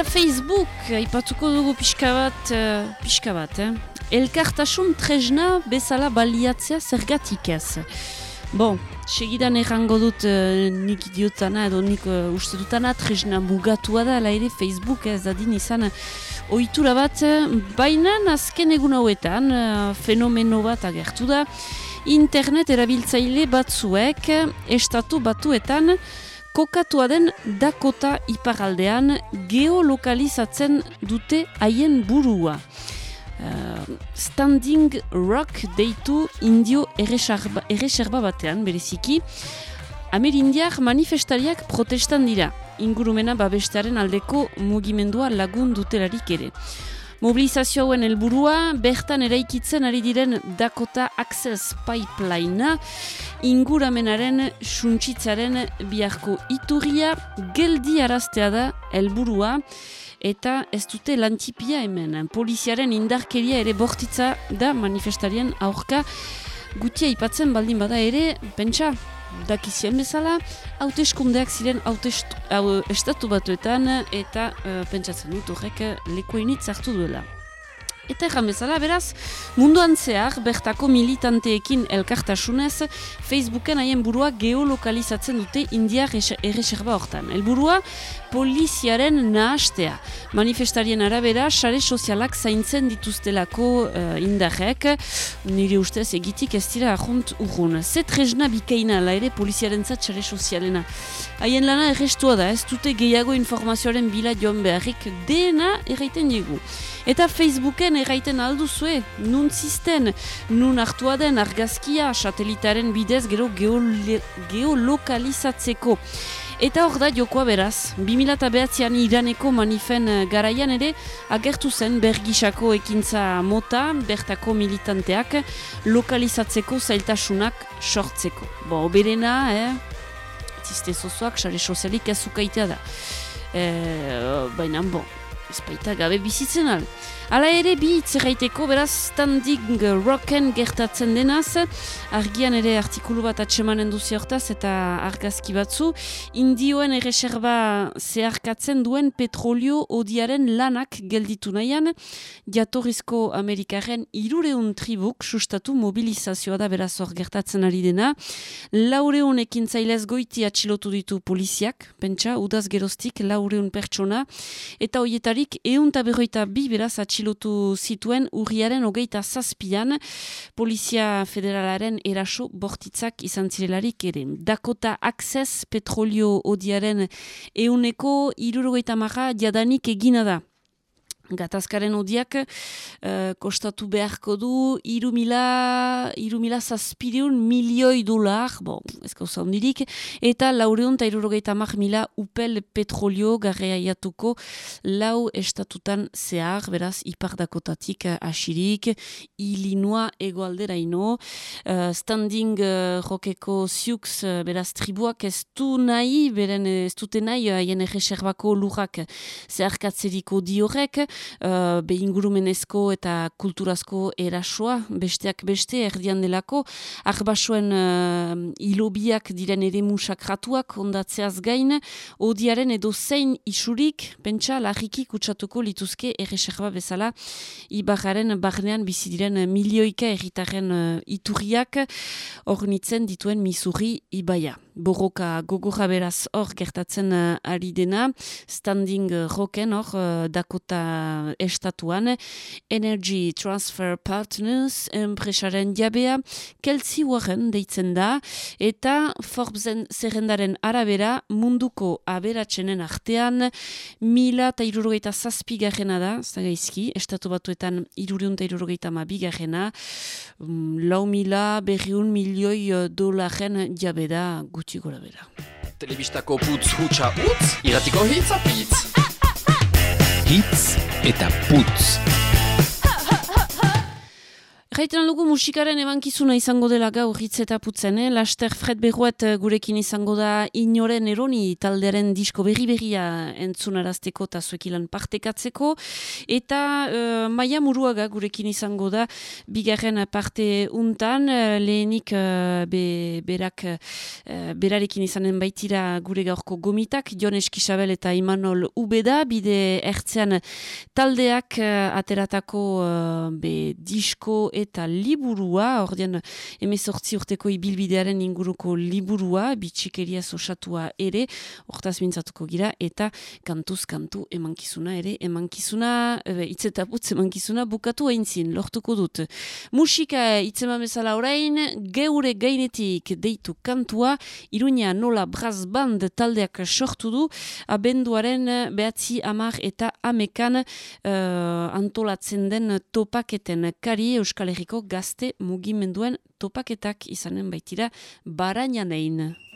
Eta Facebook, aipatuko dugu pixka bat, uh, pixka bat, eh? Elkartasun tresna bezala baliatzea zergatik ez. Bon, segidan errango dut uh, nik idiotana edo nik uh, uste dutana tresna mugatua da, ala ere Facebook ez dadin izan ohitura bat, baina azken egun hauetan uh, fenomeno bat agertu da, internet erabiltzaile batzuek estatu batuetan kokatua den Dakota iparaldean geolokalizatzen dute haien burua. Uh, standing Rock deitu indio erreserba batean, bereziki. Amerindiak manifestariak protestan dira, ingurumena babestearen aldeko mugimendua lagun dutelarik ere. Mobilizazio hauen helburua bertan eraikitzen ari diren Dakota Access Pipeline inguramenaren suntsitzaren biharko iturria geldi araztea da helburua eta ez dute lantipia hemen. Poliziaren indarkeria ere bortitza da manifestarien aurka gutia ipatzen baldin bada ere, pentsa, dakizien bezala, hauteskundeak ziren estatu batuetan eta uh, pentsatzen dut horrek lekuenit zartu duela. Eta egan bezala, beraz, munduan zehar, bertako militanteekin elkartasunez, Facebooken haien burua geolokalizatzen dute India erreserba hortan. Elburua, poliziaren nahastea. Manifestarien arabera, sare sozialak zaintzen dituztelako uh, indarrek, nire ustez egitik ez dira ahunt urrun. Zet rezna bikaina la ere poliziaren zat sare sozialena. Haien lana errestua da, ez dute gehiago informazioaren bila joan beharrik dena erraiten digu. Eta Facebooken erraiten alduzue, nun zisten, nun hartua den argazkia satelitaren bidez gero geolokalizatzeko. Eta hor da jokoa beraz, 2008an iraneko manifen eh, garaian ere agertu zen bergisako ekintza mota, bertako militanteak lokalizatzeko zailtasunak sortzeko. Bo, oberena, eh? Ziste zozoak, sare sozialik ez zukaitea da. Eh, Baina, bo, ez gabe bizitzen al. Hala ere bi itzerraiteko, beraz, standing rocken gertatzen denaz, argian ere artikulu bat atsemanen duzi hortaz eta argazki batzu, indioen erreserba zeharkatzen duen petrolio odiaren lanak gelditu nahian, jatorrizko Amerikaren irureun tribuk sustatu mobilizazioa da beraz hor gertatzen ari dena, laureun ekin zailez goiti atxilotu ditu poliziak, pentsa, udaz geroztik laureun pertsona, eta hoietarik eun taberroita bi beraz atxilotu atxilotu zituen urriaren hogeita zazpian Polizia Federalaren eraso bortitzak izan zirelarik ere. Dakota Access petrolio odiaren euneko irurogeita maha jadanik egina da gatazkaren odiak uh, kostatu beharko du irumila, irumila zazpideun milioi dolar, bon, ez gauza ondirik, eta laureun eta irurogeita mar mila upel petrolio garrea jatuko lau estatutan zehar, beraz, ipardakotatik asirik, ilinua egoaldera ino, uh, standing uh, rokeko ziux, uh, beraz, tribuak ez du nahi, beren ez dute nahi, haien uh, lurrak zeharkatzeriko diorek, uh, behingurumenezko eta kulturazko erasoa, besteak beste, erdian delako, arbasuen uh, ilobiak diren ere musakratuak ondatzeaz gain, odiaren edo zein isurik, pentsa, larriki kutsatuko lituzke erreserba bezala, ibarraren barnean bizi diren milioika erritaren uh, iturriak, ornitzen dituen misuri ibaia borroka gogorra beraz hor gertatzen uh, ari dena, standing uh, roken hor uh, Dakota estatuan, Energy Transfer Partners, enpresaren diabea, keltzi warren deitzen da, eta Forbesen zerrendaren arabera munduko aberatsenen artean, mila eta irurogeita zazpigarrena da, zagaizki, estatu batuetan iruriun eta irurogeita ma bigarrena, um, lau mila berriun milioi dolaren diabeda gut gutxi gora bera. Telebistako putz hutsa utz, iratiko hitz apitz. Hitz eta putz. Jaiten dugu musikaren emankizuna izango dela gaur hitz eta putzen, eh? Laster Fred Berruet eh, gurekin izango da inoren eroni taldearen disko berri berria entzunarazteko eta zuekilan partekatzeko. Eta uh, maia muruaga gurekin izango da bigarren parte untan, uh, lehenik uh, be, berak uh, berarekin izanen baitira gure gaurko gomitak, Jon Eskisabel eta Imanol Ubeda, bide ertzean taldeak uh, ateratako uh, be disko eta liburua, ordean emezortzi urteko ibilbidearen inguruko liburua, bitxikeria osatua ere, hortaz mintzatuko gira, eta kantuz kantu emankizuna ere, emankizuna, itzetaputz emankizuna bukatu aintzin, lortuko dut. Musika itzema bezala orain, geure gainetik deitu kantua, iruña nola braz band taldeak sortu du, abenduaren behatzi amar eta amekan uh, antolatzen den topaketen kari Euskal Herriko gazte mugimenduen topaketak izanen baitira barainanein. Geure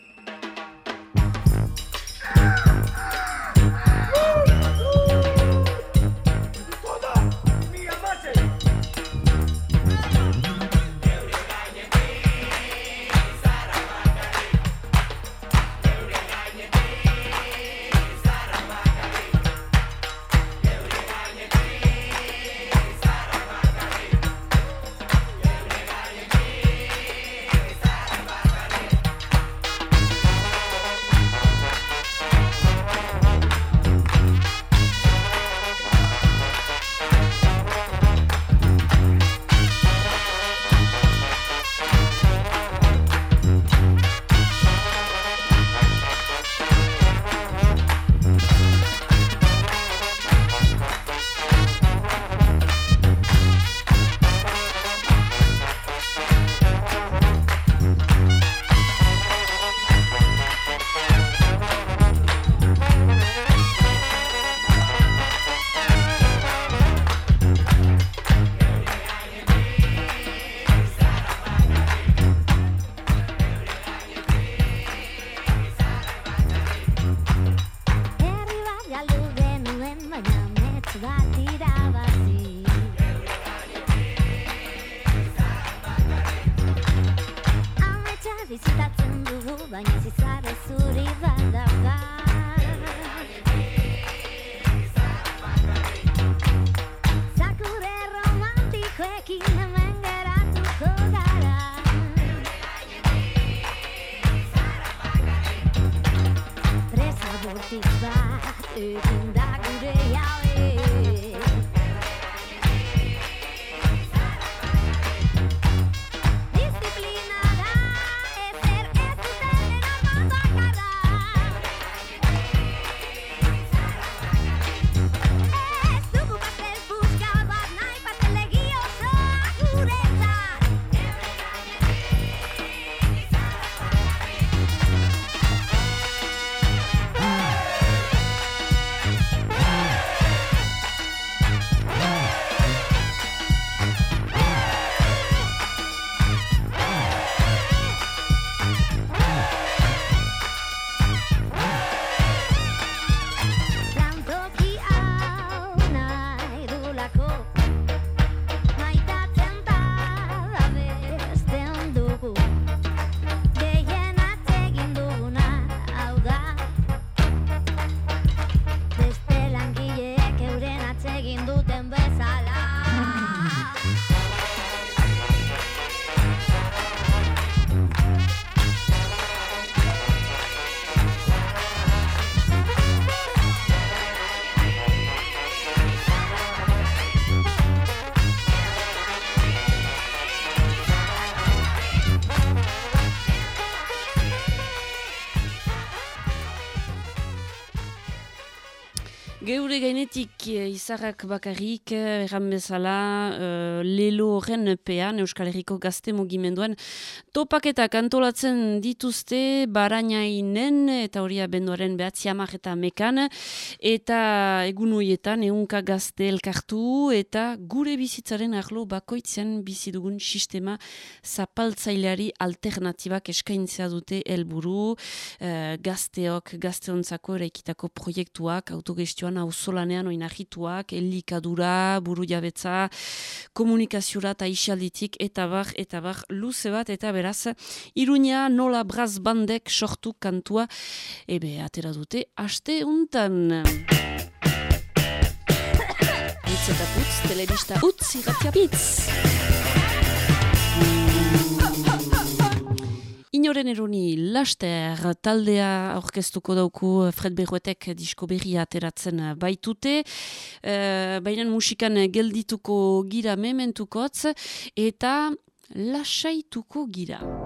gainetik eh, izarrak bakarrik, erran bezala, uh, lelo horren pean, Euskal Herriko gazte mugimenduen, topaketak antolatzen dituzte, barainainen, eta hori abenduaren behatzi amak eta mekan, eta egun horietan, eunka gazte elkartu, eta gure bizitzaren arlo bakoitzen bizidugun sistema zapaltzaileari alternatibak eskaintzea dute helburu. Uh, gazteok, gazteontzako eraikitako proiektuak, autogestioan auzolanean oin ahituak, elikadura, buru jabetza, komunikaziora eta isialditik, eta bar, eta bar, luze bat, eta beraz, iruña nola braz bandek sortu kantua, ebe, atera dute, aste untan. Itz eta putz, telebista utz, irratia Inoren eroni laster taldea aurkeztuko dauku Fred Berruetek disko berria ateratzen baitute. Uh, Baina musikan geldituko gira mementukotz eta lasaituko gira.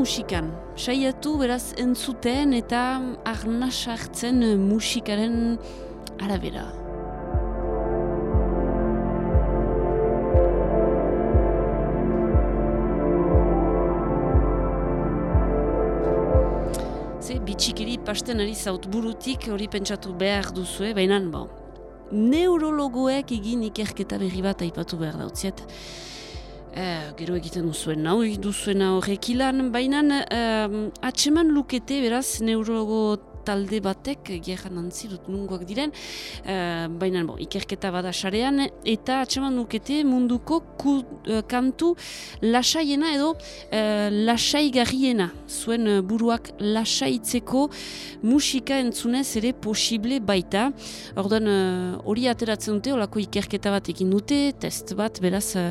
Musikan, saiatu beraz entzuten eta arna sartzen musikaren arabera. Ze, bitxikiri pasten ari zaut burutik hori pentsatu behar duzue, baina bon, neurologoek egin ikerketa berri bat aipatu behar dautziet. Eh, gero egiten duzuen hau, duzuen horrek ilan, baina eh, atseman lukete beraz neurologo talde batek gerran antzi dut nungoak diren, uh, baina bo, ikerketa bada sarean, eta atseman nukete munduko ku, uh, kantu lasaiena edo uh, lasaigarriena, zuen buruak lasaitzeko musika entzunez ere posible baita. Ordan hori ateratzen dute, olako ikerketa bat egin dute, test bat, beraz uh,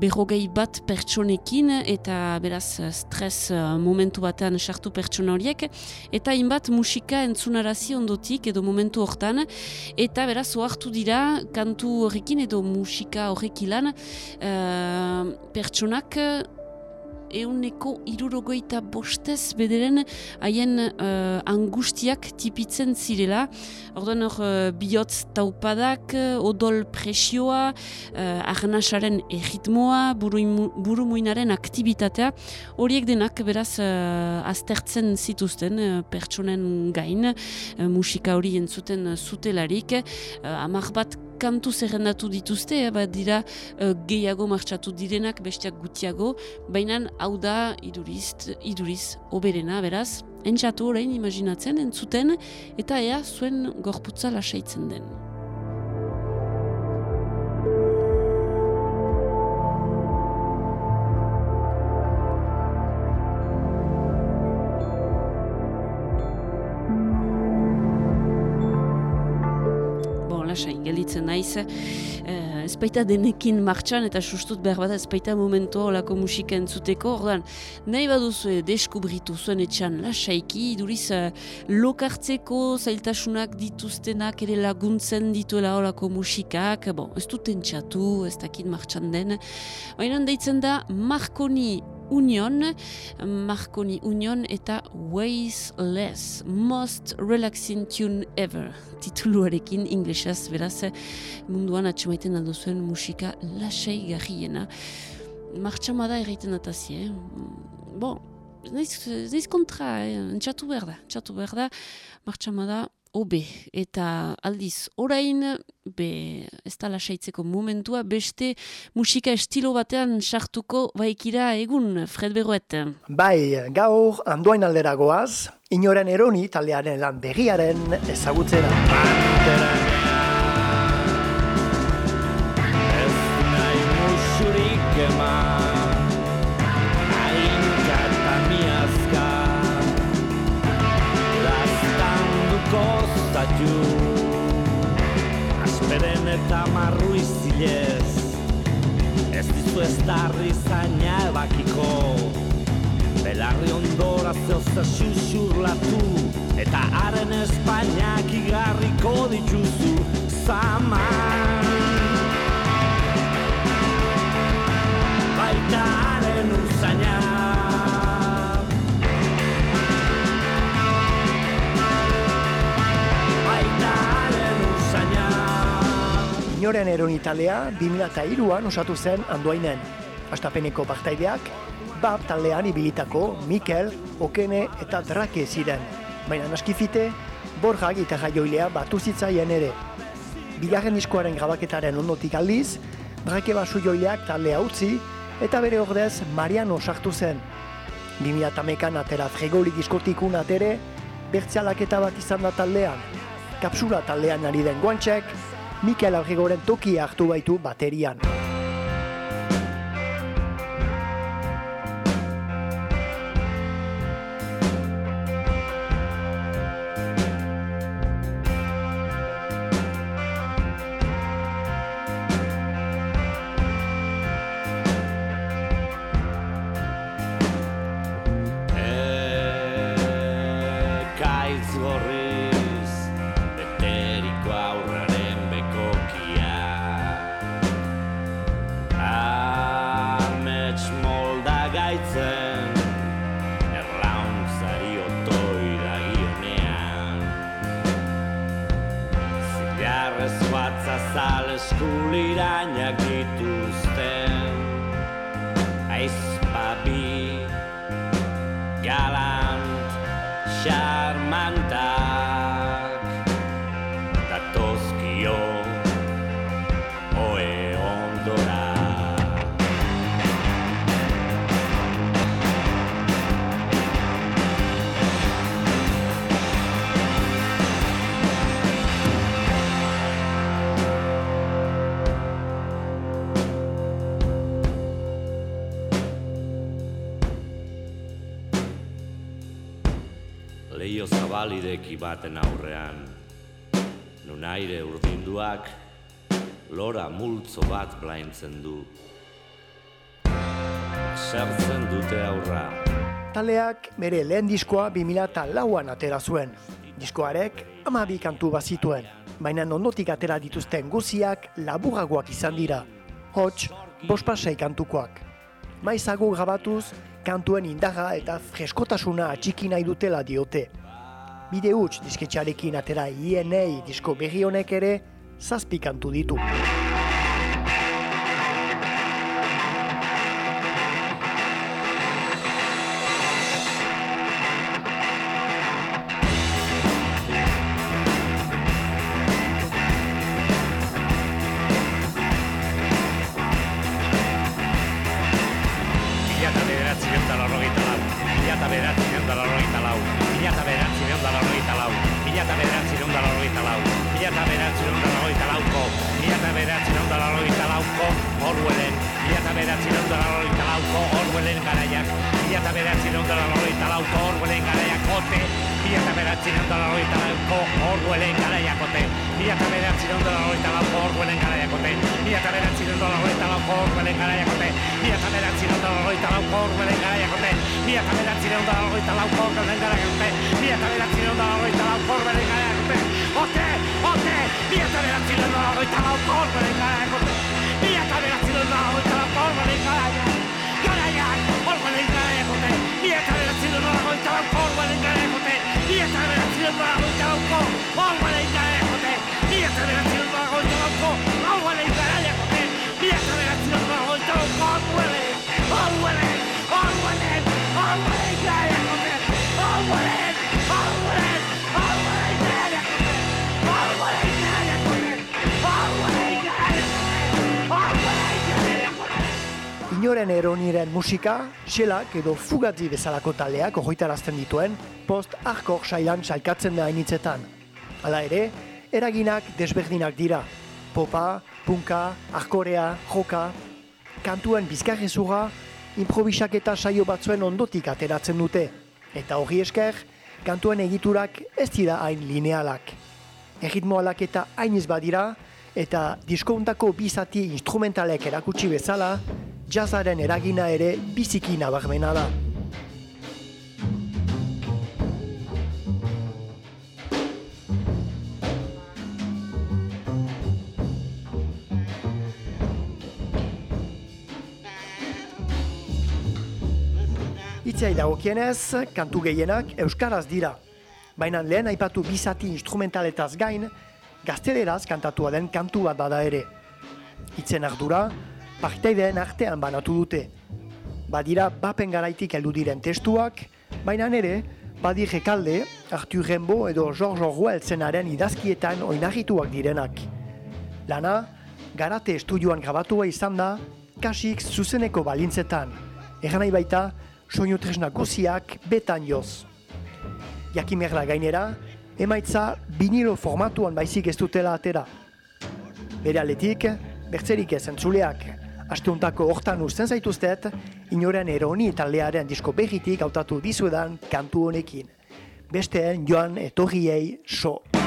berrogei bat pertsonekin, eta beraz stres momentu batean sartu pertsona horiek, eta inbat musika musika entzunarazi ondotik edo momentu hortan. Eta beraz oartu dira kantu horrekin edo musika horrekilan uh, pertsonak euneko irurogoita bostez bederen haien uh, angustiak tipitzen zirela. Orduan hor uh, bihotz taupadak, odol presioa, uh, arnasaren erritmoa, buru muinaren aktivitatea, horiek denak beraz uh, aztertzen zituzten uh, pertsonen gain, uh, musika hori entzuten zutelarik, uh, amak bat kantu zerrendatu dituzte, eh, dira uh, gehiago martxatu direnak, bestiak gutiago, baina hau da iduriz, iduriz oberena, beraz, entzatu orain imaginatzen, entzuten, eta ea zuen gorputza lasaitzen den. Naiz. Uh, ez baita denekin martxan eta sustut behar bat ez baita momentu olako musika entzuteko. Ordan, nahi baduzu deskubritu zuen etxan lasaiki, duriz uh, lokartzeko zailtasunak dituztenak ere laguntzen dituela olako musikak. Bon, ez dut entxatu, ez dakit martxan den. Baina deitzen da Marconi Union, Marconi Union eta Wazeless, Most Relaxing Tune Ever, tituluarekin inglesez, beraz, munduan atxumaiten aldo zuen musika lasei garriena. Martxamada erraiten atazi, eh? Bon, neiz kontra, eh? Entxatu behar da, entxatu behar da, martxamada obe. Eta aldiz, orain, be, ez da lasaitzeko momentua, beste musika estilo batean sartuko baikira egun, Fred Berroet. Bai, gaur, andoain aldera goaz, inoren eroni taldearen lan begiaren ezagutzera. Ez dizu ez darri zaina ebakiko. Belarri ondora zehozta xuxurlatu Eta haren Espainiak igarriko dituzu Zaman Baita haren Inoren eron Italia 2002an osatu zen andoainen. Astapeneko partaideak, bab taldean ibilitako Mikel, Okene eta Drake ziren. Baina naskifite, borja gitarra joilea batu zitzaien ere. bigarren diskoaren grabaketaren ondotik aldiz, brake basu joileak taldea utzi, eta bere ordez Mariano sartu zen. 2008an atera fregolik diskotikun atere, bertzialaketa bat izan da taldean. Kapsula taldean ari den guantxek, Mikel Arregoren tokia hartu baitu baterian. Baten aurrean Nun aire urdinduak Lora multzo bat blaintzen du Sertzen dute aurra Taldeak bere lehen diskoa 2004an atera zuen. Diskoarek amabi kantu bazituen, baina ondotik atera dituzten guziak laburagoak izan dira. Hots, bospasei kantukoak. Maizago grabatuz, kantuen indaga eta freskotasuna atxiki nahi dutela diote. Bide huts disketxarekin atera INA disko berri honek ere, zazpi kantu ditu. Musika, xelak edo fugatzi bezalako taldeak ogoitarazten dituen post-hardcore sailan sailkatzen da hainitzetan. Hala ere, eraginak desberdinak dira. Popa, punka, arkorea, joka, kantuen bizkarrezura, improvisaketa saio batzuen ondotik ateratzen dute. Eta hori esker, kantuen egiturak ez dira hain linealak. Erritmo alaketa hainiz badira, eta diskountako bizati instrumentalek erakutsi bezala, jazzaren eragina ere biziki nabarmena da. Hitzai dagokienez, kantu gehienak euskaraz dira. Baina lehen aipatu bizati instrumentaletaz gain, gazteleraz kantatua den kantu bat bada ere. Hitzen ardura, parteideen artean banatu dute. Badira bapen garaitik heldu diren testuak, baina ere, badi rekalde, Arthur Rimbaud edo George Orwell zenaren idazkietan oinarrituak direnak. Lana, garate estudioan grabatua izan da, kasik zuzeneko balintzetan. Egan nahi baita, soinu tresna guziak betan joz. Jakimerla gainera, emaitza vinilo formatuan baizik ez dutela atera. Bere aletik, bertzerik ez entzuleak, asteuntako hortan usten zaituztet, inoren eroni taldearen disko behitik hautatu dizudan kantu honekin. Besteen joan etorriei so.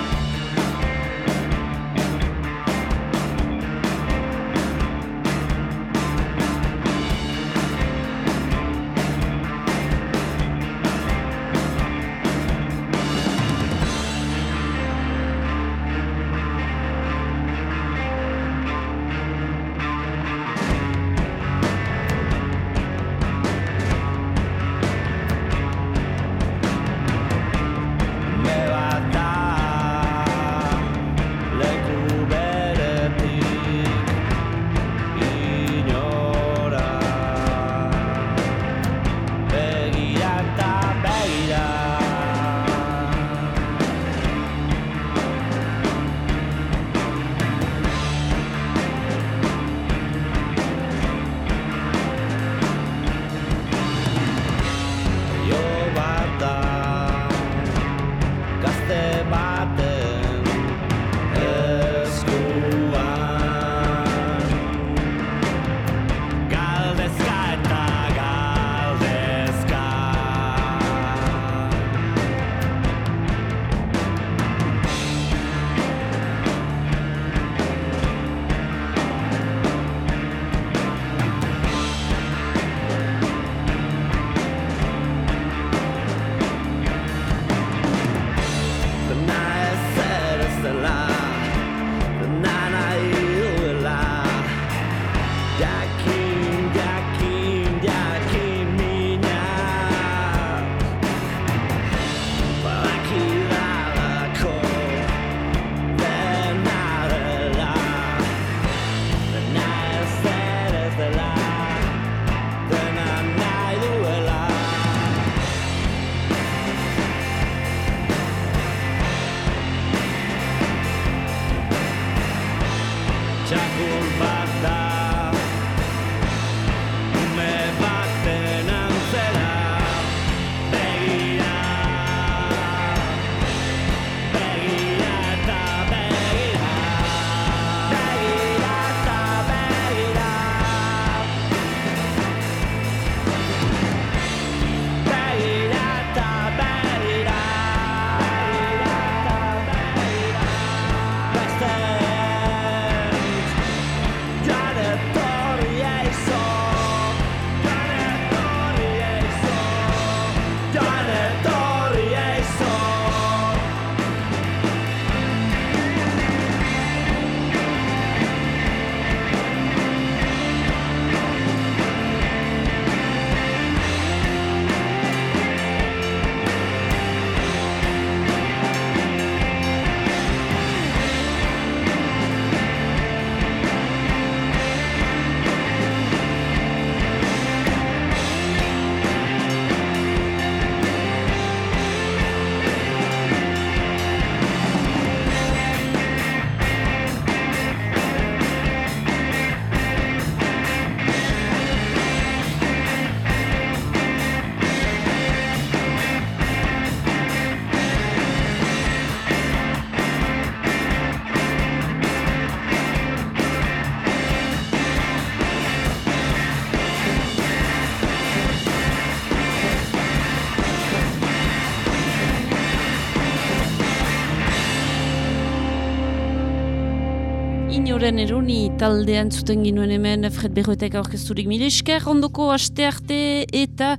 Inoren eroni taldean zuten ginuen hemen Fred Berroetek aurkezturik. Mile esker, ondoko aste arte eta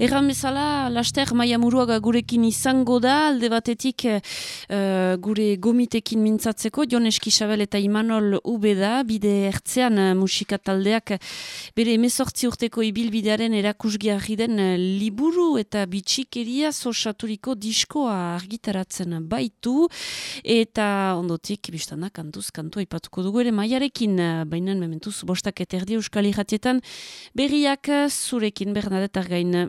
erran bezala laster maia muruaga gurekin izango da, alde batetik eh, gure gomitekin mintzatzeko, Jon Eskisabel eta Imanol Ubeda, bide ertzean eh, musika taldeak bere emezortzi urteko ibilbidearen erakusgiarri den eh, liburu eta bitxikeria sosaturiko diskoa argitaratzen baitu, eta ondotik, biztana, kantuz, kantua ipatuko dugu ere maiarekin, baina mementuz bostak eta erdi euskal irratietan berriak zurekin Bernadette Argain.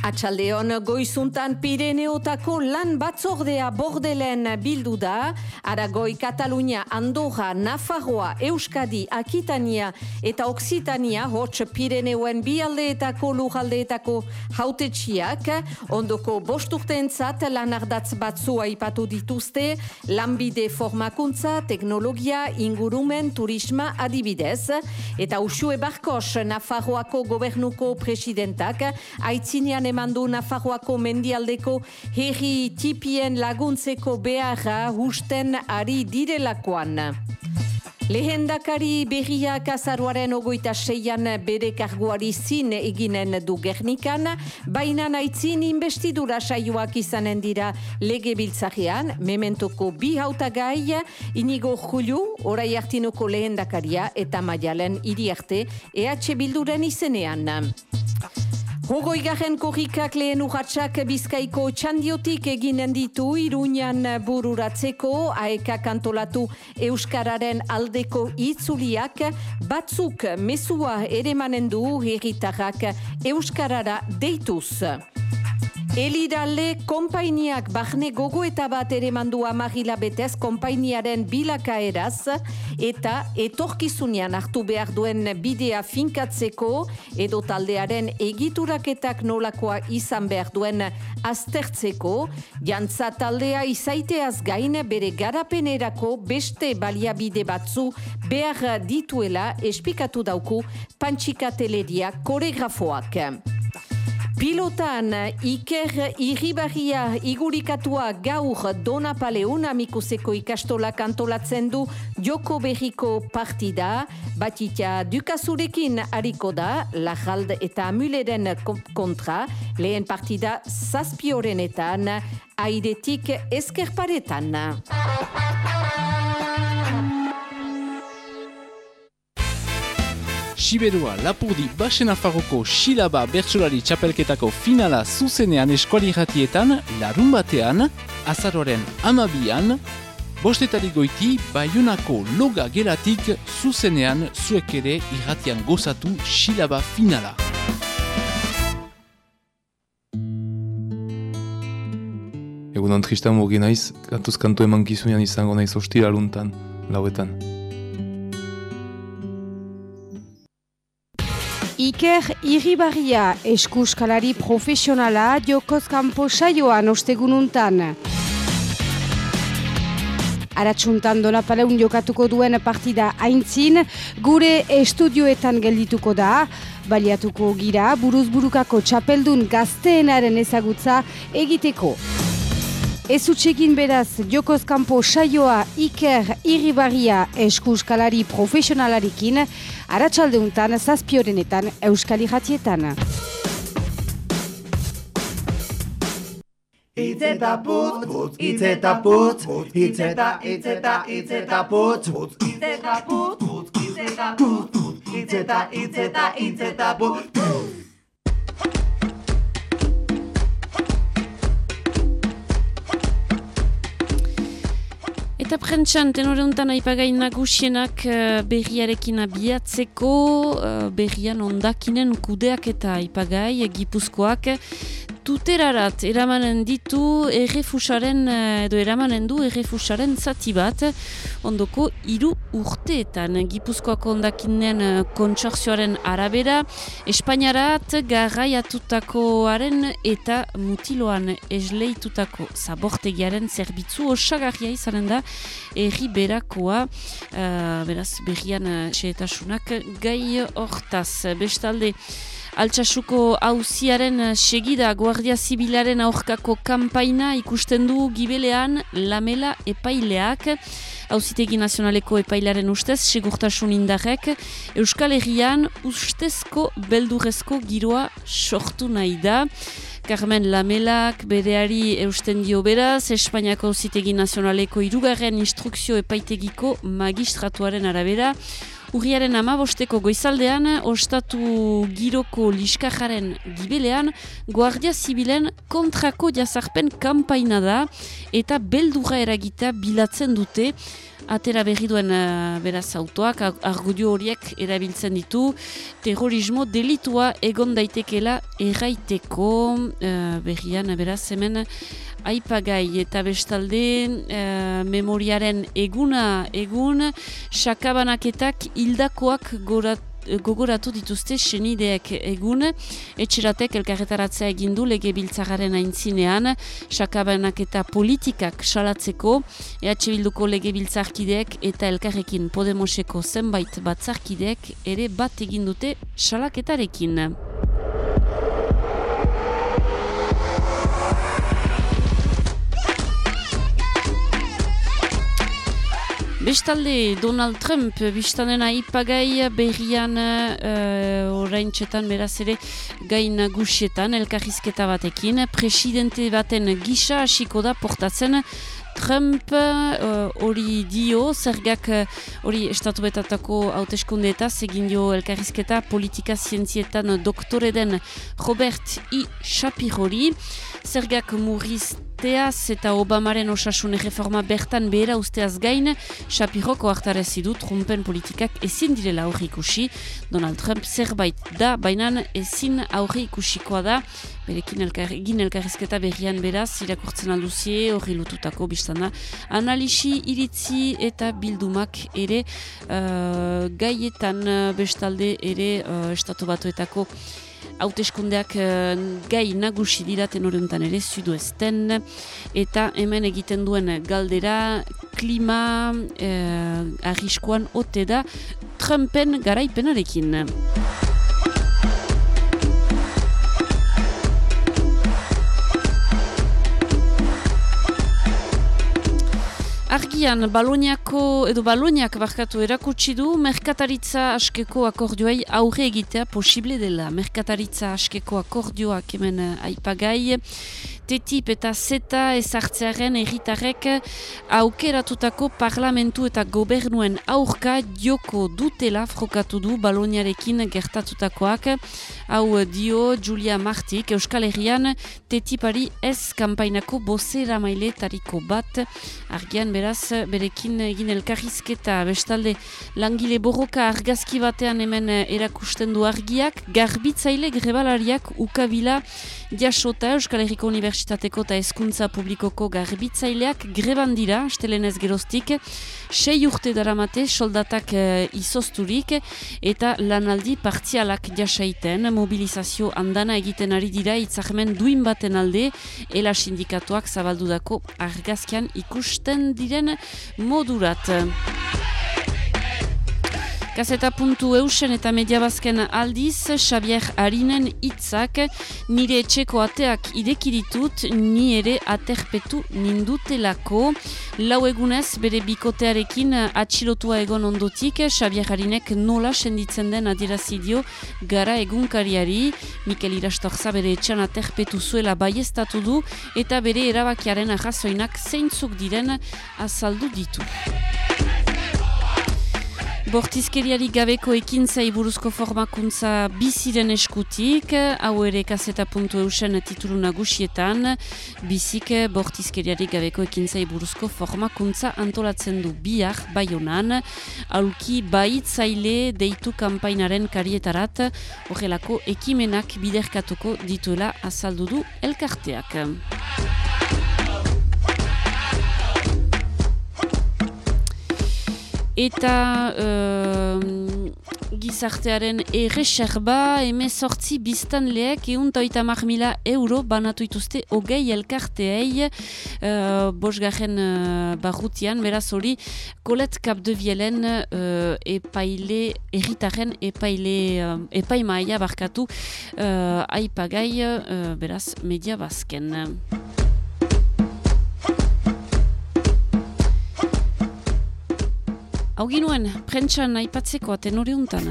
Atxaldeon goizuntan Pireneotako lan batzordea bordelen bildu da, Aragoi, Katalunia, Andorra, Nafarroa, Euskadi, Akitania eta Oksitania hots Pireneoen bialdeetako lujaldeetako hautetxiak, ondoko bosturteentzat lan ardatz batzua ipatu dituzte, lanbide formakuntza, teknologia, ingurumen, turisma adibidez, eta Usue Barkos, Nafarroako gobernuko presidentak, aitzinean eman du Nafarroako mendialdeko herri tipien laguntzeko beharra husten ari direlakoan. Lehendakari berriak azaruaren ogoita seian bere karguari zin eginen du Gernikan, baina naitzin investidura saioak izanen dira lege biltzarean, mementoko bi hautagai, inigo Julio, orai hartinoko lehendakaria eta maialen iriarte EH Bilduren izenean. Hogoigarren korrikak lehen urratxak bizkaiko txandiotik eginen ditu iruñan bururatzeko aekak antolatu Euskararen aldeko itzuliak batzuk mesua ere manen du herritarrak Euskarara deituz. Elirale konpainiak bahne gogo eta bat ere mandu amagila betez konpainiaren bilakaeraz eta etorkizunean hartu behar duen bidea finkatzeko edo taldearen egituraketak nolakoa izan behar duen aztertzeko, jantza taldea izaiteaz gain bere garapenerako beste baliabide batzu behar dituela espikatu dauku pantxikateleria koregrafoak. Pilotan Iker Irribarria igurikatua gaur Dona Paleun amikuseko ikastola kantolatzen du Joko Berriko partida, batita Dukazurekin hariko da, Lajald eta Amuleren kontra, lehen partida zazpiorenetan, airetik eskerparetan. Siberua Lapurdi Basenafarroko Xilaba Bertsolari Txapelketako finala zuzenean eskuali ratietan, larun batean, azaroaren amabian, bostetari goiti Bayonako loga gelatik zuzenean zuek ere irratian gozatu Xilaba finala. Egunon tristan mugi naiz, kantuz kantu eman gizunean izango naiz ostira luntan, lauetan. Iker Irribarria eskuskalari profesionala jokoz kanpo saioan ostegununtan. Aratsuntan donapaleun jokatuko duen partida aintzin, gure estudioetan geldituko da, baliatuko gira buruzburukako txapeldun gazteenaren ezagutza egiteko. Ez utxegin beraz jokoz kanpo saioa Iker Irribarria eskuskalari profesionalarikin, aratsaldeuntan zazpiorenetan euskali jatietan. Itz eta putz, putz, itz eta putz, itz eta, itz eta, itz eta putz, putz, itz eta putz, putz, itz eta putz, putz, itz eta, itz eta, itz eta putz. Eta prentxan, tenore honetan aipagain nagusienak eh, berriarekin abiatzeko, eh, berrian ondakinen kudeak eta aipagai, gipuzkoak, tuterarat eramanen ditu errefusaren, eh, edo eramanen du errefusaren zati bat, ondoko hiru urteetan. Gipuzkoako ondakinen eh, kontsorzioaren arabera, Espainiarat garraiatutakoaren eta mutiloan esleitutako zabortegiaren zerbitzu osagarria izanen da erri berakoa, eh, beraz berrian uh, gai hortaz, bestalde, Altsasuko hauziaren segida Guardia Zibilaren aurkako kanpaina ikusten du gibelean lamela epaileak. Hauzitegi nazionaleko epailaren ustez, segurtasun indarrek, Euskal Herrian ustezko beldurrezko giroa sortu nahi da. Carmen Lamelak bereari eusten dio beraz, Espainiako hauzitegi nazionaleko irugarren instrukzio epaitegiko magistratuaren arabera, Urriaren amabosteko goizaldean, ostatu giroko liskajaren gibelean, Guardia Zibilen kontrako jazarpen kampaina da eta beldurra eragita bilatzen dute atera berri duen uh, beraz autoak, argudio horiek erabiltzen ditu, terrorismo delitua egon daitekela erraiteko. Uh, berrian beraz hemen aipagai eta bestalde uh, memoriaren eguna egun sakabanaketak hildakoak gorat gogoratu dituzte senideek egun, etxeratek elkarretaratzea egindu lege biltzagaren aintzinean, sakabanak eta politikak salatzeko, EH Bilduko lege biltzarkideek eta elkarrekin Podemoseko zenbait batzarkideek ere bat egindute salaketarekin. Bestalde, Donald Trump, biztanen aipagai berrian uh, orain txetan beraz ere gain gusietan, elkarrizketa batekin, presidente baten gisa hasiko da portatzen Trump hori uh, dio, zergak hori uh, estatu betatako hauteskunde eta egin dio elkarrizketa politika zientzietan doktore den Robert I. Shapirori, zergak murriz arteaz eta Obamaren osasun reforma bertan behera usteaz gain, Shapiroko hartarezi du Trumpen politikak ezin direla aurri ikusi. Donald Trump zerbait da, baina ezin aurri ikusikoa da, berekin elkar, egin elkarrizketa berrian beraz, irakurtzen alduzie, horri lututako biztana, analisi, iritzi eta bildumak ere uh, gaietan bestalde ere uh, estatu batuetako hauteskundeak uh, gai nagusi diraten horrentan ere zuduesten eta hemen egiten duen galdera klima uh, arriskoan ote da Trumpen garaipenarekin. Argian, Baloniako, edo Baloniak barkatu erakutsi du, merkataritza askeko akordioai aurre egitea posible dela. Merkataritza askeko akordioak hemen aipagai, TTIP eta ZETA ezartzearen erritarrek aukeratutako parlamentu eta gobernuen aurka joko dutela frokatu du Baloniarekin gertatutakoak. Hau dio Julia Martik, Euskal Herrian TTIPari ez kampainako bozera mailetariko bat. Argian beraz, berekin egin elkarrizketa bestalde langile borroka argazki batean hemen erakusten du argiak, garbitzaile grebalariak ukabila jasota Euskal Herriko Universitatea Unibertsitateko eta Hezkuntza Publikoko garbitzaileak greban dira, estelenez geroztik, sei urte daramate soldatak uh, izozturik eta lanaldi partzialak jasaiten, mobilizazio andana egiten ari dira itzahmen duin baten alde, ela sindikatuak zabaldudako argazkian ikusten diren modurat. Gazeta puntu eusen eta mediabazken aldiz, Xavier Arinen hitzak nire etxeko ateak idekiditut, ni ere aterpetu nindutelako. Lau egunez bere bikotearekin atxilotua egon ondotik, Xavier Arinek nola senditzen den adirazidio gara egunkariari. Mikel Irastorza bere etxan aterpetu zuela baiestatu du eta bere erabakiaren arrazoinak zeintzuk diren azaldu ditu. Bortizkeriari gabeko ekintzai buruzko formakuntza biziren eskutik, hau ere kaseta puntu eusen titulu nagusietan, bizik bortizkeriari gabeko ekintzai buruzko formakuntza antolatzen du bihar baionan, aulki baitzaile deitu kanpainaren karietarat, horrelako ekimenak biderkatuko dituela azaldu du elkarteak. Eta uh, gizartearen erreserba emezortzi biztan lehek eunta oita mila euro banatu ituzte hogei elkarteei uh, bosgarren uh, barrutian, beraz hori kolet kapdevielen uh, epaile, erritaren epaile uh, epaimaia barkatu uh, aipagai uh, beraz media bazken. Hau ginuen, prentxan aipatzeko aten hori untan.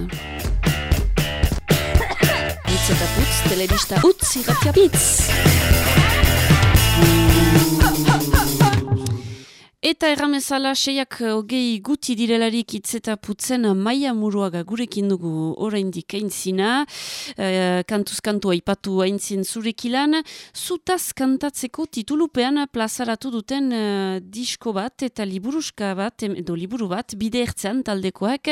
Itz eta putz, telebista utz, irratia pitz. Eta erramezala seiak hogei guti direlarik itzeta putzen maia muruaga gurekin dugu oraindik aintzina, e, kantuz kantua ipatu aintzin zurekilan, zutaz kantatzeko titulupean plazaratu duten uh, disko bat eta liburuska bat, edo liburu bat, bide ertzean taldekoak,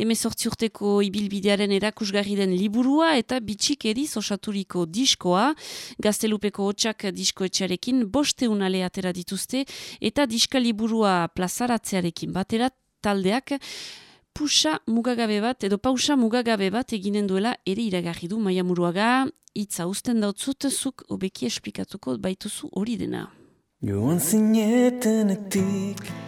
emezortzi urteko ibilbidearen erakusgarri den liburua eta bitxik eriz osaturiko diskoa, gaztelupeko hotxak diskoetxarekin bosteun ale atera dituzte, eta diska liburua plazaratzearekin batera taldeak pusa mugagabe bat edo pausa mugagabe bat eginen duela ere iragarri du maia muruaga hitza usten dautzut zuk obeki esplikatuko baituzu hori dena. Joan zinetenetik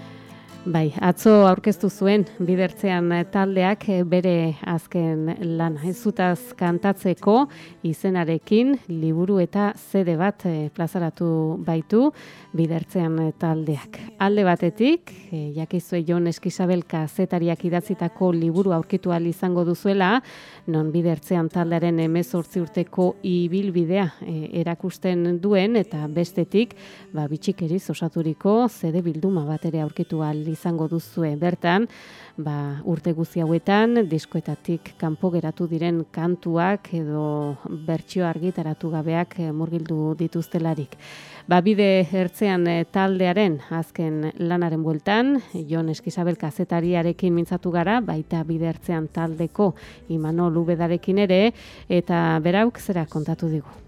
Bai, atzo aurkeztu zuen bidertzean taldeak bere azken lan ezutaz kantatzeko izenarekin liburu eta zede bat eh, plazaratu baitu bidertzean taldeak. Alde batetik, e, jakizue Jon Eskisabel kazetariak idatzitako liburu aurkitu izango duzuela, non bidertzean taldearen emezortzi urteko ibilbidea e, erakusten duen eta bestetik, ba, bitxikeriz osaturiko zede bilduma bat ere aurkitu izango duzue bertan, ba, urte guzi hauetan, diskoetatik kanpo geratu diren kantuak edo bertsio argitaratu gabeak e, murgildu dituztelarik. Ba, bide hertzean eh, taldearen azken lanaren bueltan, Jon Eskizabel kazetariarekin mintzatu gara, baita bide hertzean taldeko imano lubedarekin ere, eta berauk zera kontatu digu.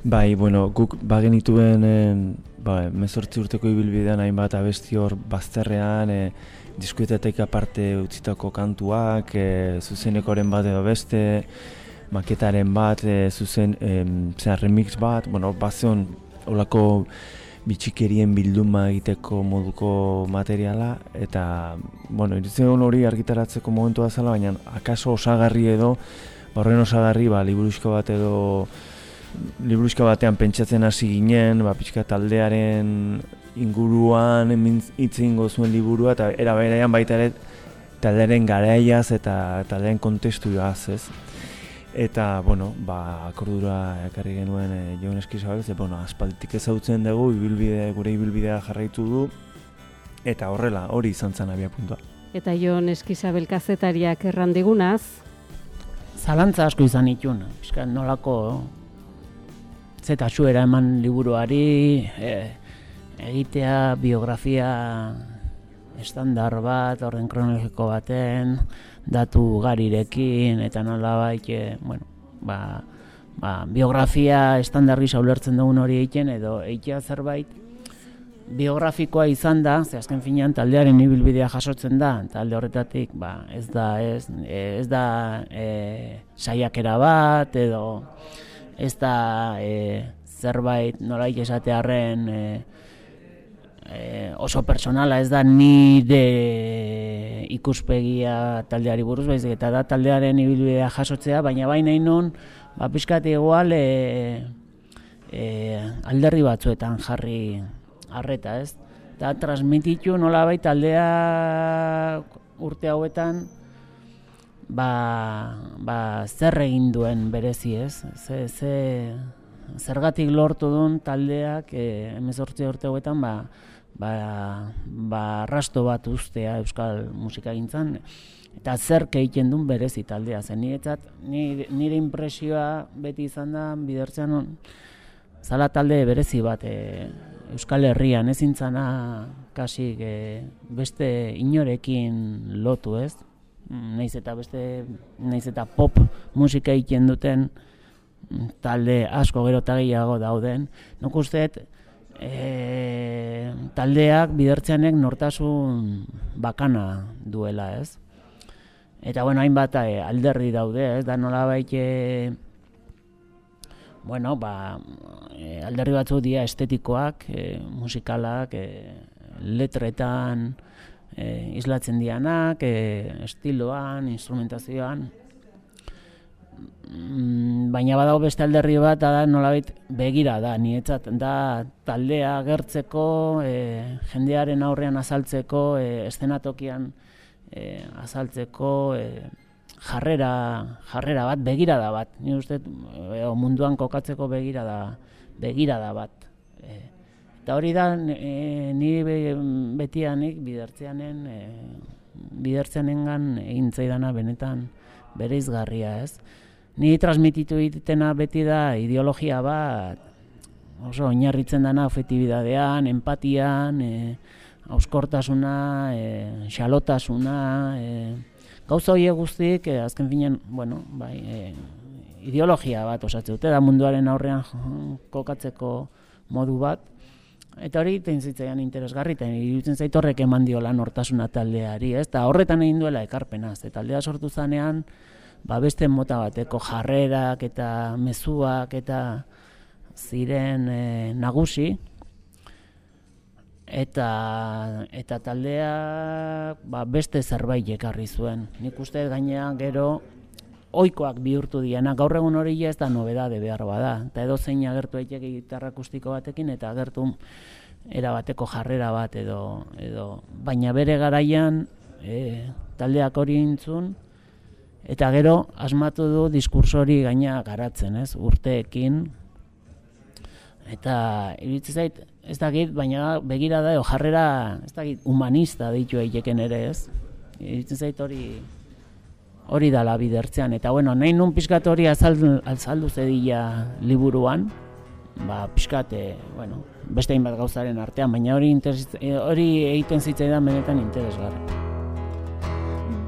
Bai, bueno, guk bagenituen e, ba, mezortzi urteko ibilbidean hainbat abesti hor bazterrean, e, diskuetatek aparte utzitako kantuak, e, zuzenekoren bat edo beste, maketaren bat, e, zuzen, e, remix bat, bueno, bazion olako bitxikerien bilduma egiteko moduko materiala eta bueno, iritzen hori argitaratzeko momentua zela, baina akaso osagarri edo horren osagarri ba, liburuska bat edo liburuska batean pentsatzen hasi ginen, ba, pixka taldearen inguruan itzen zuen liburua eta era baita ere taldearen garaiaz eta taldearen kontestu joaz, ez? Eta, bueno, ba, akordura ekarri genuen e, Jon Eskizabel, ze, bueno, aspalditik ezautzen dugu, ibilbide, gure ibilbidea jarraitu du, eta horrela, hori izan zen abia puntua. Eta Jon Eskizabel kazetariak errandigunaz? Zalantza asko izan itun, piskat nolako zeta suera eman liburuari, e, egitea biografia estandar bat, orden kronologiko baten, datu garirekin eta nola baike, bueno, ba, ba, biografia estandarri saulertzen dugun hori egiten edo eitea zerbait biografikoa izan da, ze azken finean taldearen ibilbidea jasotzen da, talde horretatik ba, ez da ez, ez da e, saiakera bat edo ez da e, zerbait nola esatearren e, e, oso personala ez da nire ikuspegia taldeari buruz baizik eta da taldearen ibilbidea jasotzea, baina baina non ba pizkat igual e, e, alderri batzuetan jarri harreta, ez? Da transmititu nolabait taldea urte hauetan ba, ba zer egin duen berezi, ez? Ze, ze zergatik lortu duen taldeak eh 18 urte hauetan ba ba, ba rasto bat ustea euskal musika gintzan, eta zer egiten duen berezi taldea zen. Niretzat, nire impresioa beti izan da, bidertzean on, zala talde berezi bat e, euskal herrian. Ezintzana kasi e, beste inorekin lotu ez, naiz eta beste naiz eta pop musika egiten duten talde asko gero eta gehiago dauden. Nuk usteet, e, taldeak bidertzeanek nortasun bakana duela, ez? Eta bueno, hainbat e, alderri daude, ez? Da nola baite bueno, ba, e, alderri batzu dira estetikoak, e, musikalak, e, letretan e, islatzen dianak, e, estiloan, instrumentazioan, baina badago beste alderri bat da nolabait begira da nietzat da taldea agertzeko e, jendearen aurrean azaltzeko e, estenatokian e, azaltzeko e, jarrera jarrera bat begira da bat ni uste e, munduan kokatzeko begira da begira da bat e, Eta hori da, e, be, betianik bidertzeanen, e, bidertzeanengan egin zaidana benetan bereizgarria, ez? Ni transmititu ditena beti da ideologia bat, oso oinarritzen dana afetibidadean, empatian, e, auskortasuna, e, xalotasuna, e, gauza horiek guztik, e, azken finen, bueno, bai, e, ideologia bat osatzen dute, da munduaren aurrean kokatzeko modu bat, Eta hori egiten zitzaian interesgarri, eta iruditzen zait horrek eman dio lan hortasuna taldeari, ez? Eta horretan egin duela ekarpena, ez? Taldea sortu zanean, ba beste mota bateko jarrerak eta mezuak eta ziren e, nagusi, eta eta taldea ba, beste zerbait ekarri zuen. Nik uste gainean gero oikoak bihurtu diena. Gaur egun hori ez da nobedade behar bada. Eta edo zein agertu daiteke gitarra akustiko batekin eta agertu era bateko jarrera bat edo edo baina bere garaian e, taldeak hori intzun eta gero asmatu du diskurso hori gaina garatzen, ez? Urteekin eta iritsi zait ez dakit, baina begira da jarrera, ez dakit, humanista ditu daiteken ere, ez? Iritsi zait hori hori dala bidertzean. Eta bueno, nahi nun pixkat hori azaldu, azaldu zedila liburuan, ba, pixkat, e, bueno, beste hainbat gauzaren artean, baina hori, hori egiten zitzaidan benetan interesgarri.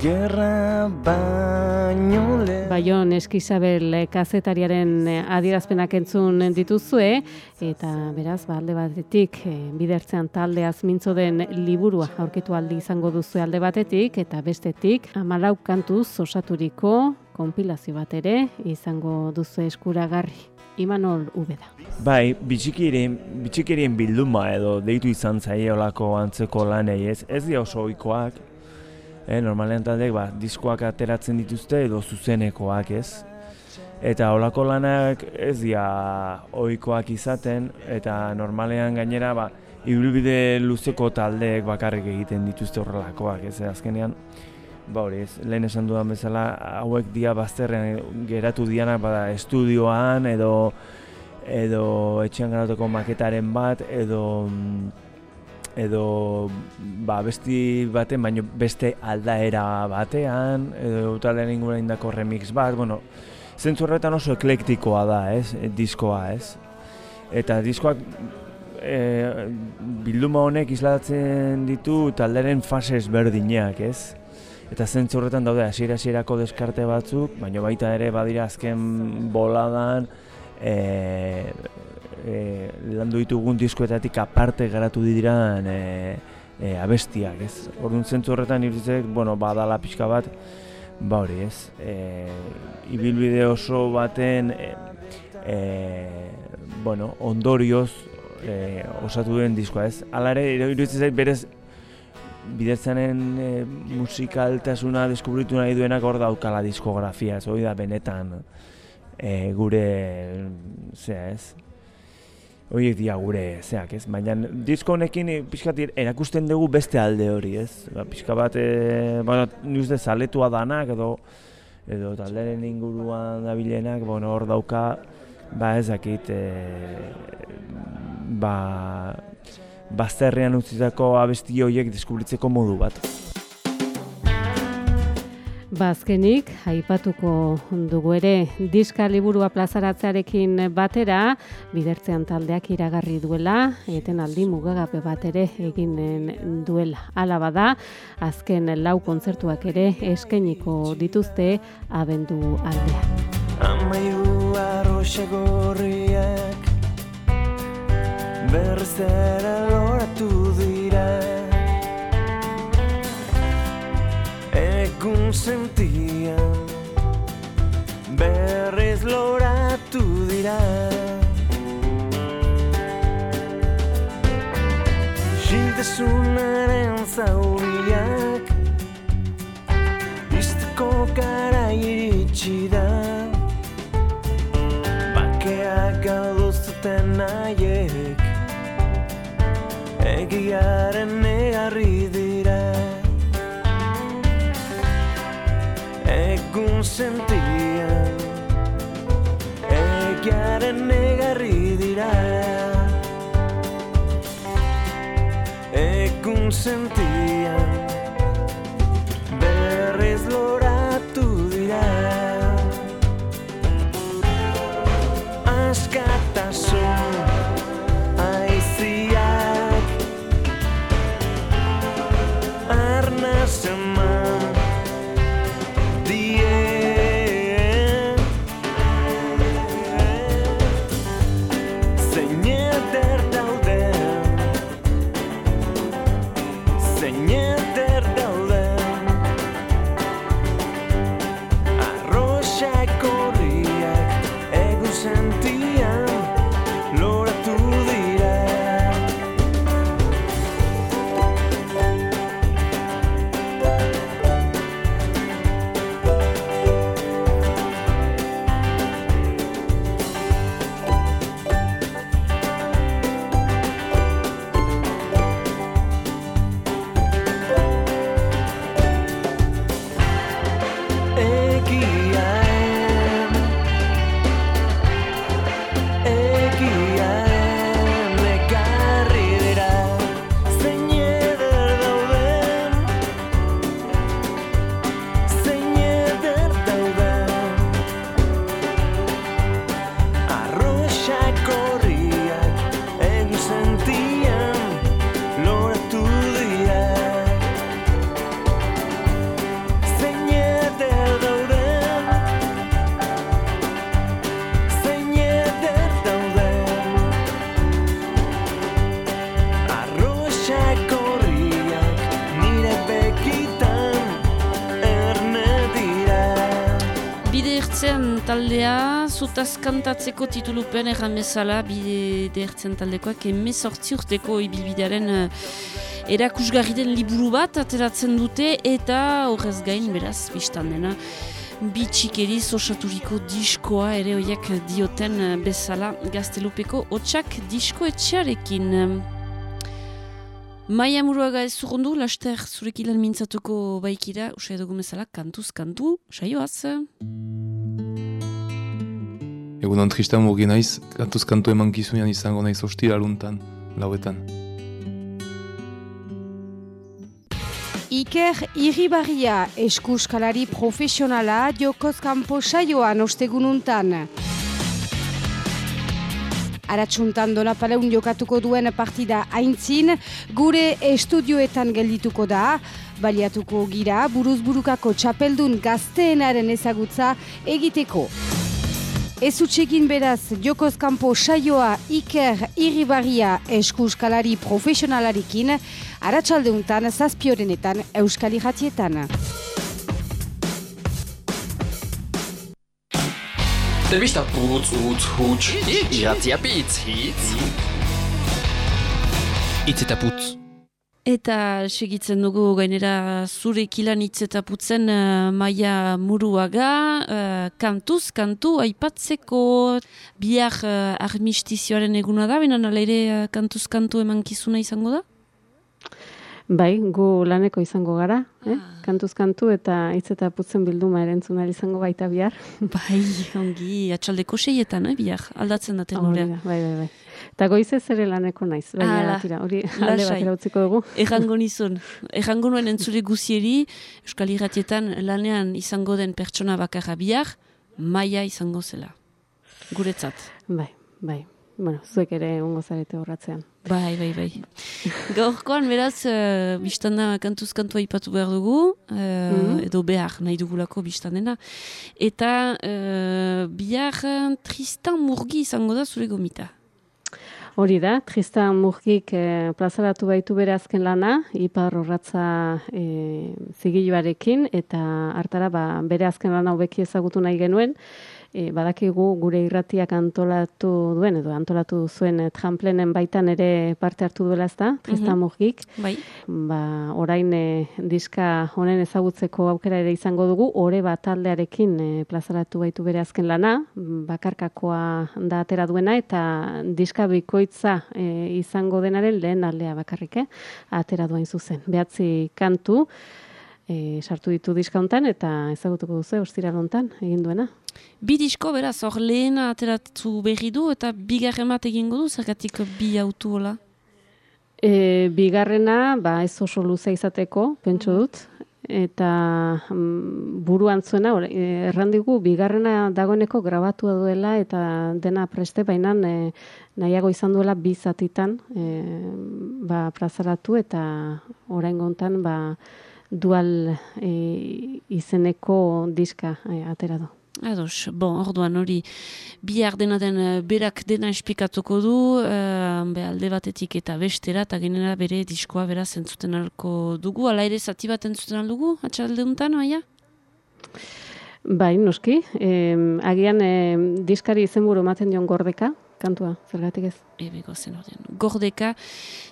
Gerra baino le... Baion Eskizabel kazetariaren adierazpenak entzun dituzue, eta beraz, ba, alde batetik, e, bidertzean taldeaz mintzo den liburua aurkitu aldi izango duzu alde batetik, eta bestetik, amalau kantuz osaturiko konpilazio bat ere izango duzu eskuragarri. Imanol Ubeda. Bai, bitxikirien, bitxikirien bilduma edo deitu izan zaiolako antzeko lanei ez, ez di oso oikoak, E, normalean taldek ba, diskoak ateratzen dituzte edo zuzenekoak ez. Eta olako lanak ez dira ohikoak izaten eta normalean gainera ba, ibilbide luzeko taldeek bakarrik egiten dituzte horrelakoak ez azkenean. Ba hori ez, lehen esan dudan bezala hauek dia bazterrean geratu dianak bada estudioan edo edo etxean garatoko maketaren bat edo mm, edo ba, besti baten, baino beste aldaera batean, edo utalen ingura indako remix bat, bueno, zentzu horretan oso eklektikoa da, ez, e, diskoa, ez. Eta diskoak e, bilduma honek islatzen ditu talderen fase ezberdinak, ez. Eta zentzu horretan daude hasiera hasierako deskarte batzuk, baina baita ere badira azken boladan, e, e, landu ditugun diskoetatik aparte garatu diran e, e, abestiak, ez? Orduan zentzu horretan iruditzek, bueno, badala pixka bat, ba hori, ez? E, ibilbide oso baten, e, e, bueno, ondorioz e, osatu den diskoa, ez? Hala ere, iruditzen zait, berez, bidetzanen e, musikaltasuna deskubritu nahi duenak hor daukala diskografia, ez hori da benetan e, gure, zea ez, horiek dira gure zeak, ez? Baina disko honekin eh, pixkat erakusten dugu beste alde hori, ez? Ba, pixka bat, e, bueno, ni uste zaletua danak edo edo talderen inguruan dabilenak, bueno, hor dauka, ba ez dakit, e, ba, bazterrean utzitako abesti horiek deskubritzeko modu bat. Bazkenik, aipatuko dugu ere, diska liburua plazaratzearekin batera, bidertzean taldeak iragarri duela, eten aldi mugagape bat ere eginen duela. Hala bada, azken lau kontzertuak ere eskeniko dituzte abendu aldea. Amairu arroxa gorriak Berzera loratu egun sentian berriz loratu dira Xiltasunaren zauriak Izteko gara iritsi da Bakeak galduzuten nahiek Egiaren egarri sentia Egaren egarri dira Ekun sentia taldea, zutaz kantatzeko titulupen erran bezala, bide ertzen taldekoak emezortzi urteko ibilbidearen eh, erakusgarri den liburu bat ateratzen dute eta horrez gain beraz, biztan dena, bitxikeriz osaturiko diskoa ere hoiak dioten eh, bezala gaztelupeko hotxak disko etxearekin. Maia muruaga ez zurundu, laster zurekin lan mintzatuko baikira, usai dugu bezala, kantuz kantu, saioaz. Egunon tristan murgi naiz, kantuz kantu eman kizunean izango naiz ostira aluntan, lauetan. Iker Irribarria eskuskalari profesionala jokoz kanpo saioan ostegununtan. Aratsuntan donapaleun jokatuko duen partida aintzin, gure estudioetan geldituko da, baliatuko gira buruzburukako txapeldun gazteenaren ezagutza egiteko. Ez utxegin beraz jokoz kanpo saioa Iker Irribarria eskuskalari profesionalarekin, aratsaldeuntan zazpiorenetan euskal irratietan. Telebista putz, utz, huts, iratzia pitz, hitz. Itz eta putz. Eta segitzen dugu gainera zure ikilan hitz eta putzen uh, maia muruaga, uh, kantuz, kantu, aipatzeko bihar uh, armistizioaren eguna da, benen ala ere uh, kantuz, kantu eman kizuna izango da? Bai, gu laneko izango gara, eh? kantuz kantu eta hitz eta putzen bilduma erentzuna izango baita bihar. Bai, ongi, atxaldeko seietan, eh, bihar, aldatzen da tenorea. da, bai, bai, bai. Eta goizez ere laneko naiz, baina tira, hori alde batera utziko dugu. Errango nizun. Errango nuen entzule guzieri, Euskal Irratietan lanean izango den pertsona bakarra bihar, maia izango zela. Guretzat. Bai, bai. Bueno, zuek ere ungo zarete horratzean. Bai, bai, bai. Gaurkoan, beraz, uh, biztanda kantuz kantua ipatu behar dugu, uh, Mhm. edo behar nahi dugulako biztandena. Eta uh, bihar eh, Tristan Murgi izango da zure gomita. Hori da, Tristan Murgik eh, plazaratu baitu bere azken lana, ipar horratza eh, zigiluarekin, eta hartara ba, bere azken lana hobeki ezagutu nahi genuen, e, badakigu gure irratiak antolatu duen, edo antolatu zuen e, tramplenen baitan ere parte hartu duela ezta, Tristan Mhm. Murgik. Bai. Ba, orain e, diska honen ezagutzeko aukera ere izango dugu, ore bat taldearekin e, plazaratu baitu bere azken lana, bakarkakoa da atera duena, eta diska bikoitza e, izango denaren lehen aldea bakarrik, eh? atera duain zuzen. Behatzi kantu, e, sartu ditu diska hontan eta ezagutuko duzu ostira hontan egin duena. Bi disko, beraz, hor lehena ateratu berri du, eta bigarren bat egingo du, zergatik bi autu hola. E, bigarrena, ba, ez oso luze izateko, pentsu dut, eta mm, buruan zuena, or, e, errandigu, bigarrena dagoeneko grabatua duela eta dena preste, baina e, nahiago izan duela bi zatitan e, ba, plazaratu eta orain gontan ba, dual e, izeneko diska e, atera du. Ados, bon, orduan hori bihar dena den eh, berak dena esplikatuko du, uh, be alde batetik eta bestera, eta genera bere diskoa beraz entzuten alko dugu, ala ere zati bat entzuten aldugu, atxalde untan, oia? Bai, noski, e, agian e, diskari izenburu ematen dion gordeka, kantua, zergatik ez. Ebeko zen ordean. Gordeka,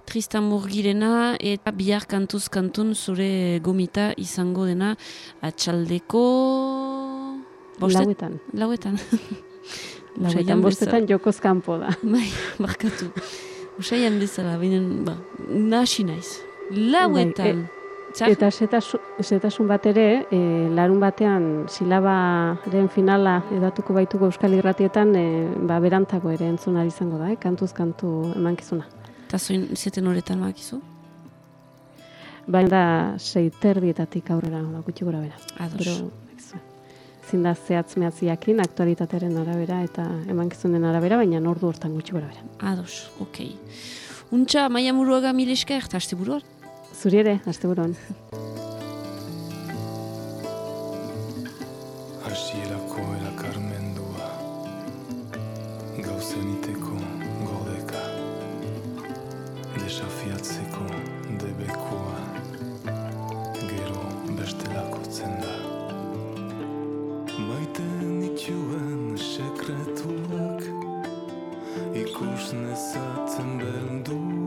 Tristan Murgirena eta bihar kantuz kantun zure gomita izango dena atxaldeko... Bostet- Lauetan. Lauetan. Lauetan, bostetan jokoz kanpo da. Bai, barkatu. Usaian bezala, binen, ba, nasi naiz. Lauetan. Bai, Txar? Eta setasu- setasun bat ere, e, larun batean silabaren finala edatuko baituko Euskal Irratietan, e, ba, berantago ere entzun izango da, eh? kantuz kantu emankizuna. Eta zoin zeten horretan makizu? Baina da, seiterdietatik aurrera, da, gutxi gora bera. Ados. Pero, ez, zin da zehatz mehatziakin, aktualitatearen arabera eta emankizunen arabera, baina ordu hortan gutxi gora bera. Ados, okei. Untxa, maia muruaga mil esker, eta buruan. Zuri ere, aste buruan. Hasierako erakarmendua Gauzeniteko godeka Desafiatzeko debekua Gero bestelakotzen da Maite nituen sekretuak Ikus nezatzen beldura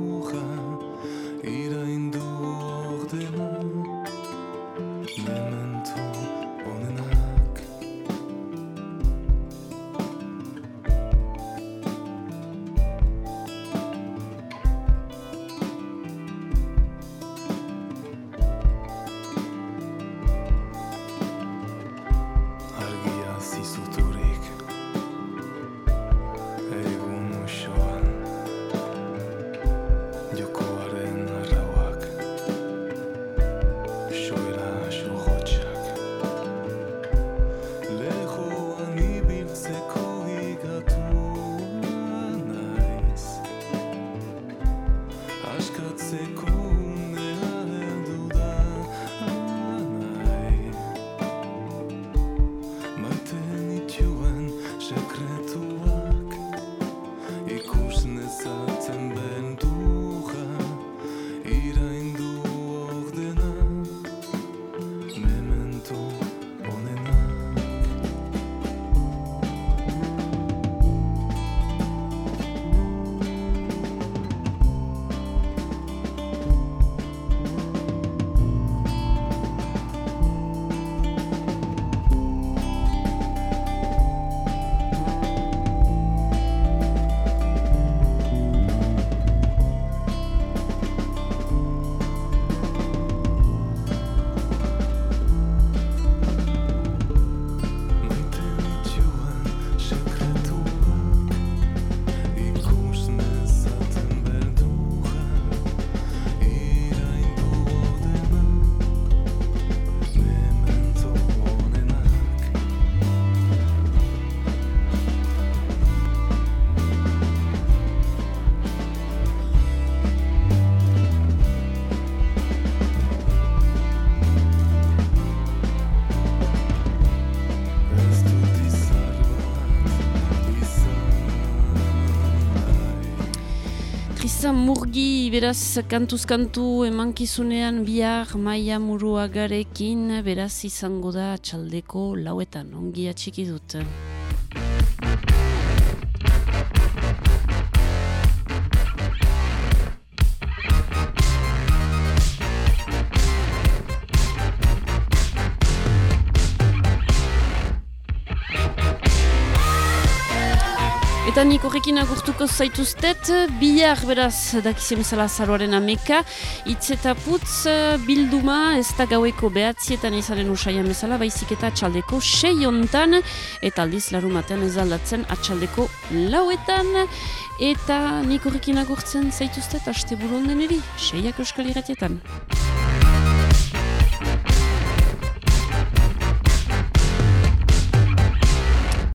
Murgi, beraz, kantuz kantu emankizunean bihar maia muruagarekin, beraz izango da txaldeko lauetan, ongi atxiki dut. Nik horrekin agurtuko zaituztet, bihar beraz dakizien bezala zaroaren ameka, hitz eta putz bilduma ez da gaueko behatzietan izaren usaian bezala, baizik eta atxaldeko sei hontan, eta aldiz larumatean ez aldatzen atxaldeko lauetan, eta nik horrekin agurtzen zaituztet, aste buru onden eri, seiak euskal irratietan.